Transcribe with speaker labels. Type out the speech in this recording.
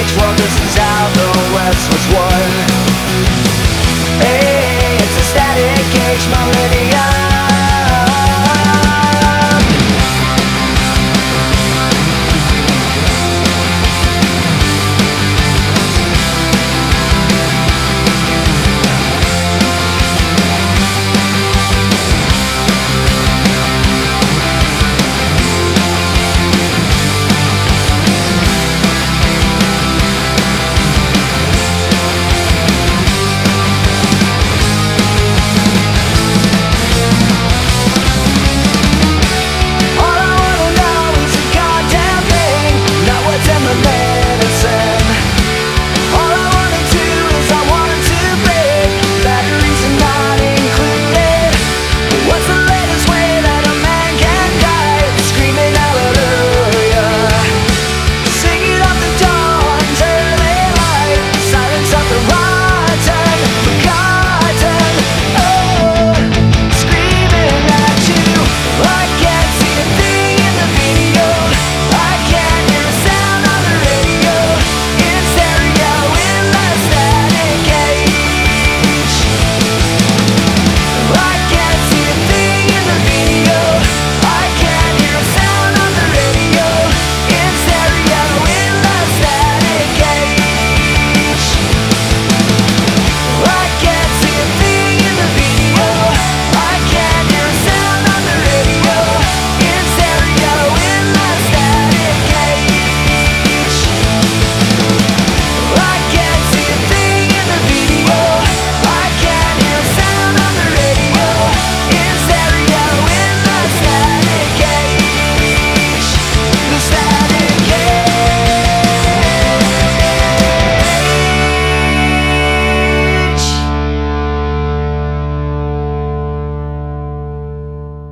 Speaker 1: age Well, this is how the West was won. Hey, It's a static age, millennium